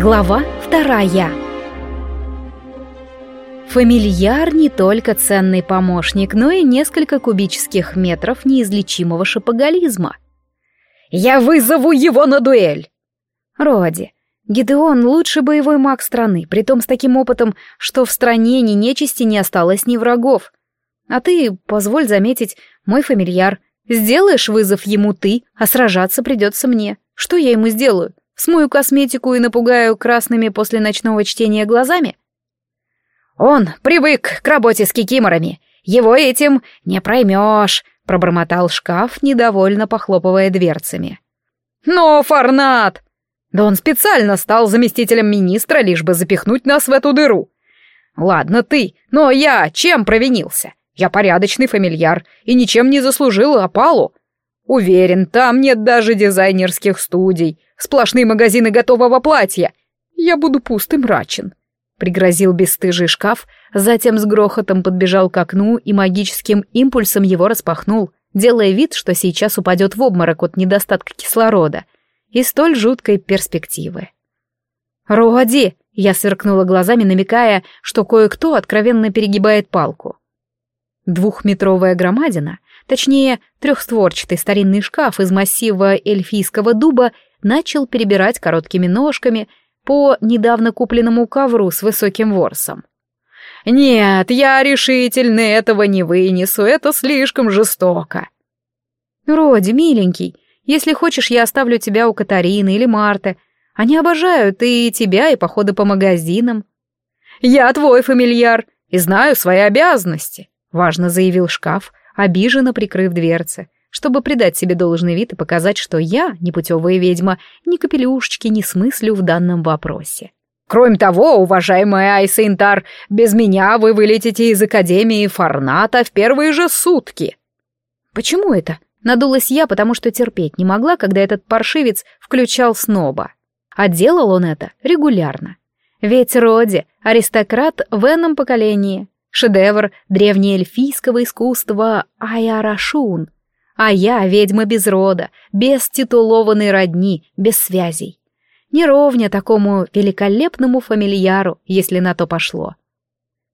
Глава вторая. Фамильяр не только ценный помощник, но и несколько кубических метров неизлечимого шапоголизма. «Я вызову его на дуэль!» Роди. Гидеон — лучший боевой маг страны, притом с таким опытом, что в стране ни нечисти не осталось, ни врагов. А ты, позволь заметить, мой фамильяр. Сделаешь вызов ему ты, а сражаться придется мне. Что я ему сделаю? Смою косметику и напугаю красными после ночного чтения глазами? Он привык к работе с кикиморами. Его этим не проймешь, пробормотал шкаф, недовольно похлопывая дверцами. Но, Фарнат! Да он специально стал заместителем министра, лишь бы запихнуть нас в эту дыру. Ладно ты, но я чем провинился? Я порядочный фамильяр и ничем не заслужил опалу. Уверен, там нет даже дизайнерских студий, Сплошные магазины готового платья. Я буду пуст и мрачен. Пригрозил бесстыжий шкаф, затем с грохотом подбежал к окну и магическим импульсом его распахнул, делая вид, что сейчас упадет в обморок от недостатка кислорода и столь жуткой перспективы. «Роди!» — я сверкнула глазами, намекая, что кое-кто откровенно перегибает палку. Двухметровая громадина, точнее, трехстворчатый старинный шкаф из массива эльфийского дуба начал перебирать короткими ножками по недавно купленному ковру с высоким ворсом. «Нет, я решительно этого не вынесу, это слишком жестоко». «Роди, миленький, если хочешь, я оставлю тебя у Катарины или Марты. Они обожают и тебя, и походы по магазинам». «Я твой фамильяр и знаю свои обязанности», — важно заявил шкаф, обиженно прикрыв дверцы чтобы придать себе должный вид и показать, что я, непутевая ведьма, ни капелюшечки не смыслю в данном вопросе. Кроме того, уважаемая Айса Интар, без меня вы вылетите из Академии Фарната в первые же сутки. Почему это? Надулась я, потому что терпеть не могла, когда этот паршивец включал сноба. А делал он это регулярно. Ведь Роди — аристократ в энном поколении, шедевр древнеэльфийского искусства Айарашун — а я ведьма без рода, без титулованной родни, без связей. Не ровня такому великолепному фамильяру, если на то пошло.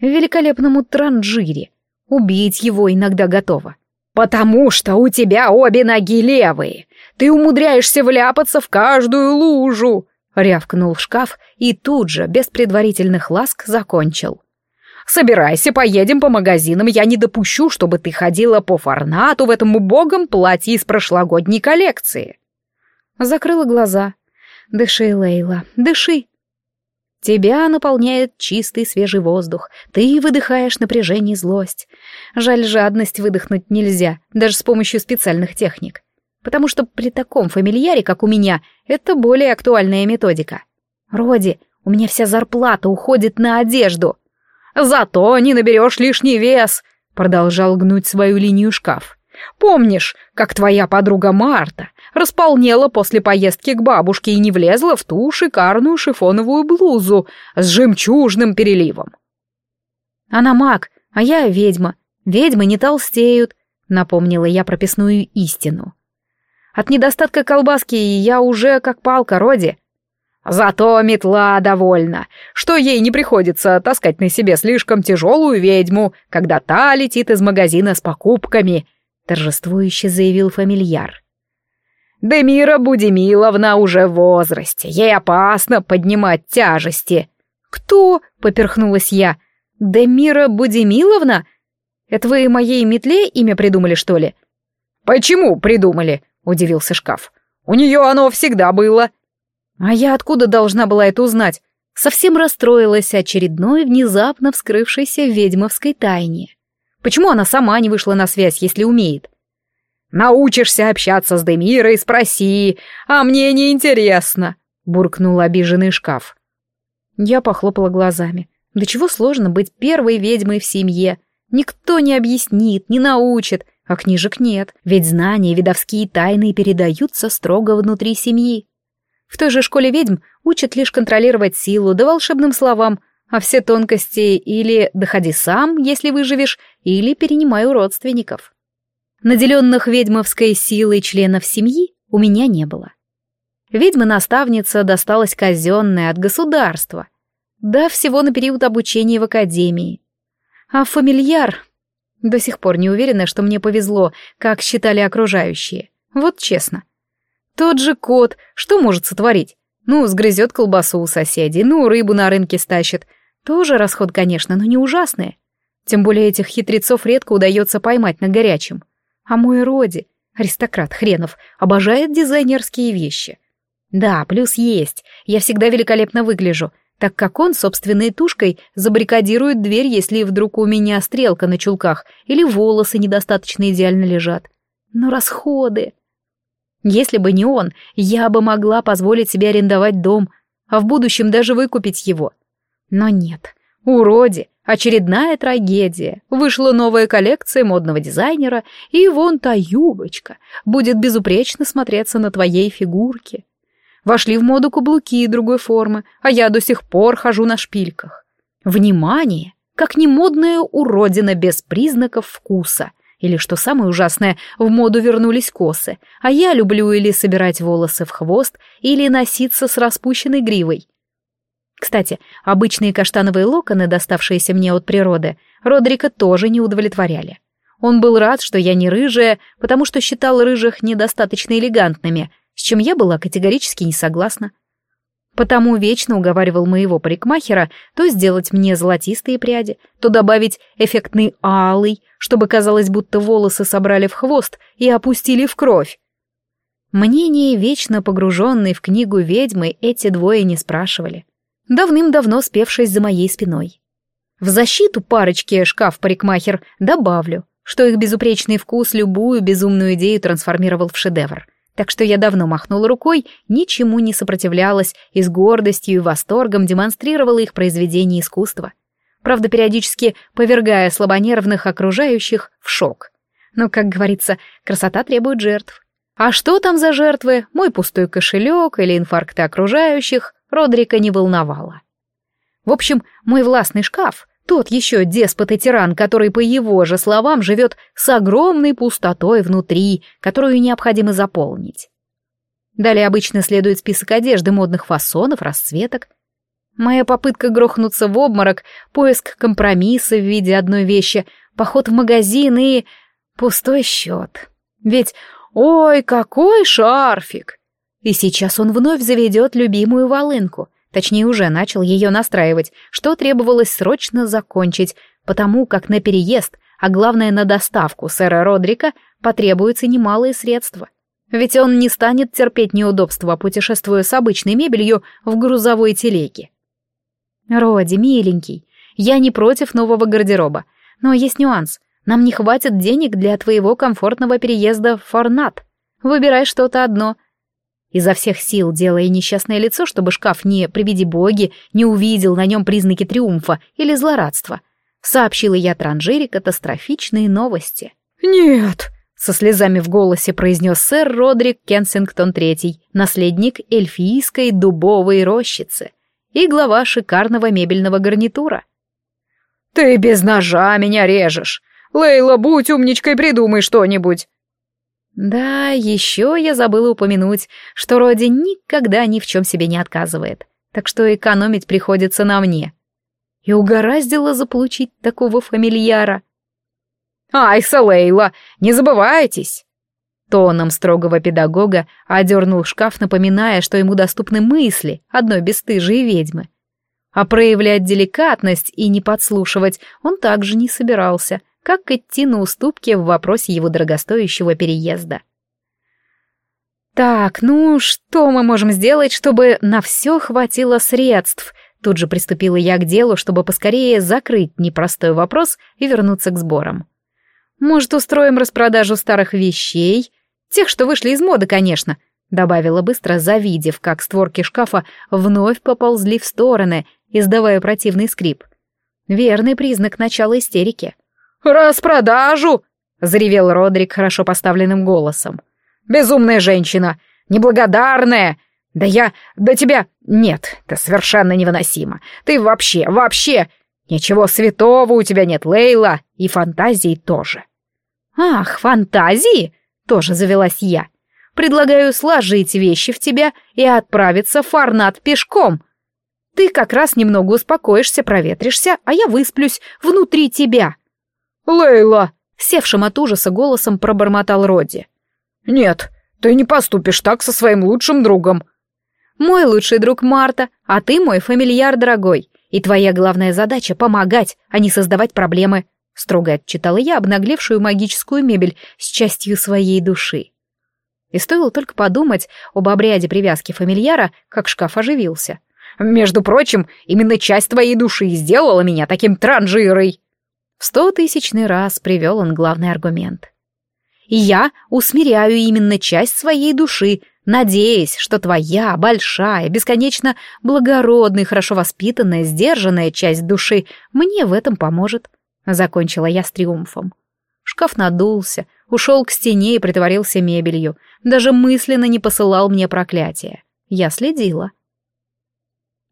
Великолепному транжире. Убить его иногда готова. «Потому что у тебя обе ноги левые. Ты умудряешься вляпаться в каждую лужу!» — рявкнул в шкаф и тут же, без предварительных ласк, закончил. Собирайся, поедем по магазинам, я не допущу, чтобы ты ходила по форнату в этом убогом платье из прошлогодней коллекции. Закрыла глаза. Дыши, Лейла, дыши. Тебя наполняет чистый свежий воздух, ты выдыхаешь напряжение и злость. Жаль, жадность выдохнуть нельзя, даже с помощью специальных техник. Потому что при таком фамильяре, как у меня, это более актуальная методика. Роди, у меня вся зарплата уходит на одежду. Зато не наберешь лишний вес», — продолжал гнуть свою линию шкаф. «Помнишь, как твоя подруга Марта располнела после поездки к бабушке и не влезла в ту шикарную шифоновую блузу с жемчужным переливом?» «Она маг, а я ведьма. Ведьмы не толстеют», — напомнила я прописную истину. «От недостатка колбаски я уже как палка, Роди. Зато метла довольна, что ей не приходится таскать на себе слишком тяжелую ведьму, когда та летит из магазина с покупками, торжествующе заявил фамильяр. Демира Будимиловна уже в возрасте, ей опасно поднимать тяжести. Кто? поперхнулась я. Демира Будимиловна? Это вы моей метле имя придумали, что ли? Почему придумали? удивился шкаф. У нее оно всегда было. А я откуда должна была это узнать? Совсем расстроилась очередной внезапно вскрывшейся ведьмовской тайне. Почему она сама не вышла на связь, если умеет? «Научишься общаться с Демирой, спроси, а мне не интересно», — буркнул обиженный шкаф. Я похлопала глазами. Да чего сложно быть первой ведьмой в семье? Никто не объяснит, не научит, а книжек нет, ведь знания видовские тайны передаются строго внутри семьи. В той же школе ведьм учат лишь контролировать силу да волшебным словам, а все тонкости или «доходи сам, если выживешь», или «перенимай у родственников». Наделенных ведьмовской силой членов семьи у меня не было. Ведьма-наставница досталась казенная от государства. Да, всего на период обучения в академии. А фамильяр... До сих пор не уверена, что мне повезло, как считали окружающие. Вот честно. Тот же кот, что может сотворить? Ну, сгрызет колбасу у соседей, ну, рыбу на рынке стащит. Тоже расход, конечно, но не ужасный. Тем более этих хитрецов редко удается поймать на горячем. А мой Роди, аристократ хренов, обожает дизайнерские вещи. Да, плюс есть, я всегда великолепно выгляжу, так как он собственной тушкой забаррикадирует дверь, если вдруг у меня стрелка на чулках или волосы недостаточно идеально лежат. Но расходы... Если бы не он, я бы могла позволить себе арендовать дом, а в будущем даже выкупить его. Но нет. Уроди, очередная трагедия. Вышла новая коллекция модного дизайнера, и вон та юбочка будет безупречно смотреться на твоей фигурке. Вошли в моду каблуки другой формы, а я до сих пор хожу на шпильках. Внимание! Как не модная уродина без признаков вкуса. Или, что самое ужасное, в моду вернулись косы, а я люблю или собирать волосы в хвост, или носиться с распущенной гривой. Кстати, обычные каштановые локоны, доставшиеся мне от природы, Родрика тоже не удовлетворяли. Он был рад, что я не рыжая, потому что считал рыжих недостаточно элегантными, с чем я была категорически не согласна. Потому вечно уговаривал моего парикмахера то сделать мне золотистые пряди, то добавить эффектный алый, чтобы казалось, будто волосы собрали в хвост и опустили в кровь. Мнение вечно погруженной в книгу ведьмы эти двое не спрашивали, давным-давно спевшись за моей спиной. В защиту парочки шкаф-парикмахер добавлю, что их безупречный вкус любую безумную идею трансформировал в шедевр — так что я давно махнула рукой, ничему не сопротивлялась и с гордостью и восторгом демонстрировала их произведения искусства. Правда, периодически повергая слабонервных окружающих в шок. Но, как говорится, красота требует жертв. А что там за жертвы, мой пустой кошелек или инфаркты окружающих, Родрика не волновало. В общем, мой властный шкаф тот еще деспот и тиран, который, по его же словам, живет с огромной пустотой внутри, которую необходимо заполнить. Далее обычно следует список одежды модных фасонов, расцветок. Моя попытка грохнуться в обморок, поиск компромисса в виде одной вещи, поход в магазин и... пустой счет. Ведь, ой, какой шарфик! И сейчас он вновь заведет любимую волынку — Точнее, уже начал ее настраивать, что требовалось срочно закончить, потому как на переезд, а главное на доставку сэра Родрика, потребуются немалые средства. Ведь он не станет терпеть неудобства, путешествуя с обычной мебелью в грузовой телеге. «Роди, миленький, я не против нового гардероба, но есть нюанс. Нам не хватит денег для твоего комфортного переезда в Форнат. Выбирай что-то одно — Изо всех сил делая несчастное лицо, чтобы шкаф не при виде боги не увидел на нем признаки триумфа или злорадства, сообщила я Транжире катастрофичные новости. «Нет!» — со слезами в голосе произнес сэр Родрик Кенсингтон III, наследник эльфийской дубовой рощицы и глава шикарного мебельного гарнитура. «Ты без ножа меня режешь! Лейла, будь умничкой, придумай что-нибудь!» Да, еще я забыла упомянуть, что Роди никогда ни в чем себе не отказывает, так что экономить приходится на мне. И угораздило заполучить такого фамильяра. «Айса Лейла, не забывайтесь!» Тоном строгого педагога одернул шкаф, напоминая, что ему доступны мысли одной бесстыжей ведьмы. А проявлять деликатность и не подслушивать он также не собирался, как идти на уступки в вопросе его дорогостоящего переезда. «Так, ну что мы можем сделать, чтобы на все хватило средств?» Тут же приступила я к делу, чтобы поскорее закрыть непростой вопрос и вернуться к сборам. «Может, устроим распродажу старых вещей? Тех, что вышли из моды, конечно», — добавила быстро, завидев, как створки шкафа вновь поползли в стороны, издавая противный скрип. Верный признак начала истерики. «Распродажу!» — заревел Родрик хорошо поставленным голосом. «Безумная женщина! Неблагодарная! Да я... Да тебя... Нет, это совершенно невыносимо. Ты вообще, вообще... Ничего святого у тебя нет, Лейла, и фантазии тоже». «Ах, фантазии?» — тоже завелась я. предлагаю сложить вещи в тебя и отправиться в Фарнат пешком. Ты как раз немного успокоишься, проветришься, а я высплюсь внутри тебя». «Лейла!» — севшим от ужаса голосом пробормотал Роди. «Нет, ты не поступишь так со своим лучшим другом». «Мой лучший друг Марта, а ты мой фамильяр дорогой, и твоя главная задача — помогать, а не создавать проблемы», — строго отчитала я обнаглевшую магическую мебель с частью своей души. И стоило только подумать об обряде привязки фамильяра, как шкаф оживился. «Между прочим, именно часть твоей души сделала меня таким транжирой!» В стотысячный раз привел он главный аргумент. Я усмиряю именно часть своей души, надеясь, что твоя большая, бесконечно благородная, хорошо воспитанная, сдержанная часть души мне в этом поможет. Закончила я с триумфом. Шкаф надулся, ушел к стене и притворился мебелью. Даже мысленно не посылал мне проклятия. Я следила.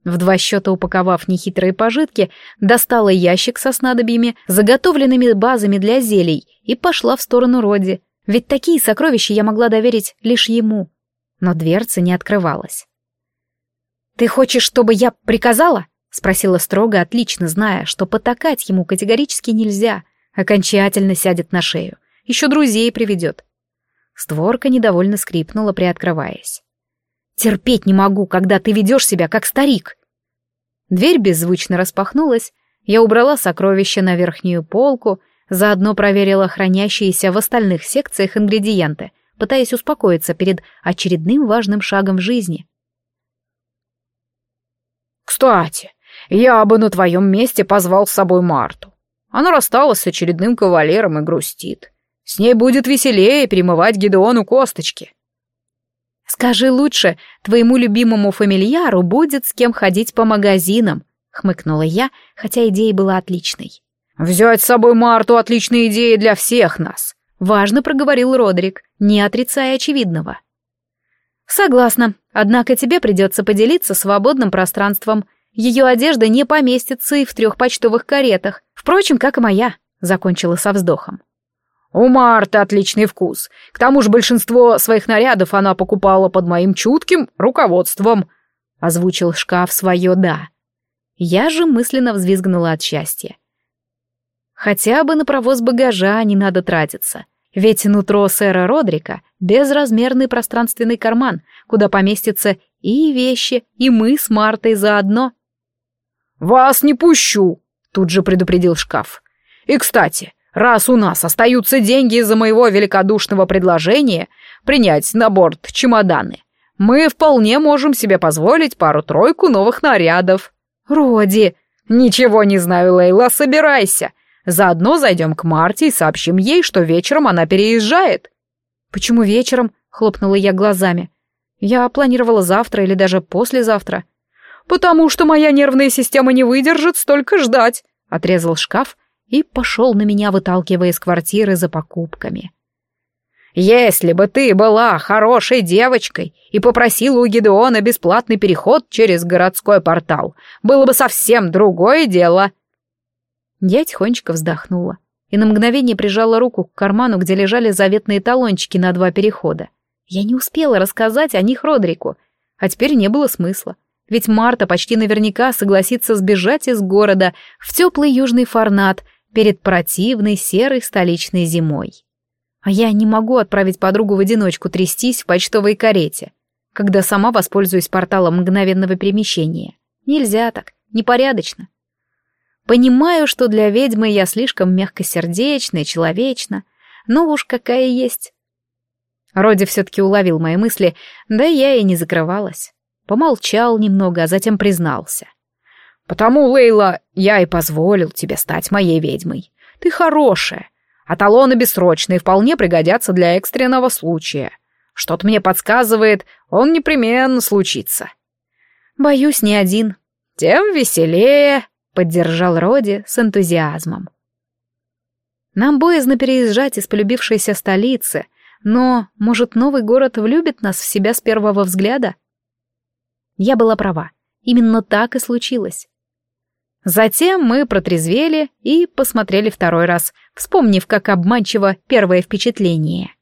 В два счета упаковав нехитрые пожитки, достала ящик со снадобьями, заготовленными базами для зелий, и пошла в сторону Роди, ведь такие сокровища я могла доверить лишь ему. Но дверца не открывалась. «Ты хочешь, чтобы я приказала?» — спросила строго, отлично зная, что потакать ему категорически нельзя, окончательно сядет на шею, еще друзей приведет. Створка недовольно скрипнула, приоткрываясь. Терпеть не могу, когда ты ведешь себя как старик. Дверь беззвучно распахнулась, я убрала сокровища на верхнюю полку, заодно проверила хранящиеся в остальных секциях ингредиенты, пытаясь успокоиться перед очередным важным шагом в жизни. «Кстати, я бы на твоем месте позвал с собой Марту. Она рассталась с очередным кавалером и грустит. С ней будет веселее перемывать Гедеону косточки». «Скажи лучше, твоему любимому фамильяру будет с кем ходить по магазинам», — хмыкнула я, хотя идея была отличной. «Взять с собой Марту — отличная идея для всех нас», — важно проговорил Родрик, не отрицая очевидного. «Согласна, однако тебе придется поделиться свободным пространством. Ее одежда не поместится и в трех почтовых каретах, впрочем, как и моя», — закончила со вздохом. У Марты отличный вкус. К тому же большинство своих нарядов она покупала под моим чутким руководством. Озвучил шкаф свое «да». Я же мысленно взвизгнула от счастья. Хотя бы на провоз багажа не надо тратиться. Ведь нутро сэра Родрика — безразмерный пространственный карман, куда поместятся и вещи, и мы с Мартой заодно. «Вас не пущу!» — тут же предупредил шкаф. «И, кстати, Раз у нас остаются деньги из-за моего великодушного предложения принять на борт чемоданы, мы вполне можем себе позволить пару-тройку новых нарядов. Роди, ничего не знаю, Лейла, собирайся. Заодно зайдем к Марте и сообщим ей, что вечером она переезжает. Почему вечером? Хлопнула я глазами. Я планировала завтра или даже послезавтра. Потому что моя нервная система не выдержит столько ждать, отрезал шкаф и пошел на меня, выталкивая из квартиры за покупками. «Если бы ты была хорошей девочкой и попросила у Гедеона бесплатный переход через городской портал, было бы совсем другое дело». Я тихонечко вздохнула и на мгновение прижала руку к карману, где лежали заветные талончики на два перехода. Я не успела рассказать о них Родрику, а теперь не было смысла. Ведь Марта почти наверняка согласится сбежать из города в теплый южный форнат перед противной серой столичной зимой. А я не могу отправить подругу в одиночку трястись в почтовой карете, когда сама воспользуюсь порталом мгновенного перемещения. Нельзя так, непорядочно. Понимаю, что для ведьмы я слишком мягкосердечна и человечна, но уж какая есть. Роди все-таки уловил мои мысли, да я и не закрывалась. Помолчал немного, а затем признался. Потому, Лейла, я и позволил тебе стать моей ведьмой. Ты хорошая, а талоны бессрочные вполне пригодятся для экстренного случая. Что-то мне подсказывает, он непременно случится. Боюсь, не один. Тем веселее, поддержал Роди с энтузиазмом. Нам боязно переезжать из полюбившейся столицы, но, может, новый город влюбит нас в себя с первого взгляда? Я была права. Именно так и случилось. Затем мы протрезвели и посмотрели второй раз, вспомнив, как обманчиво первое впечатление.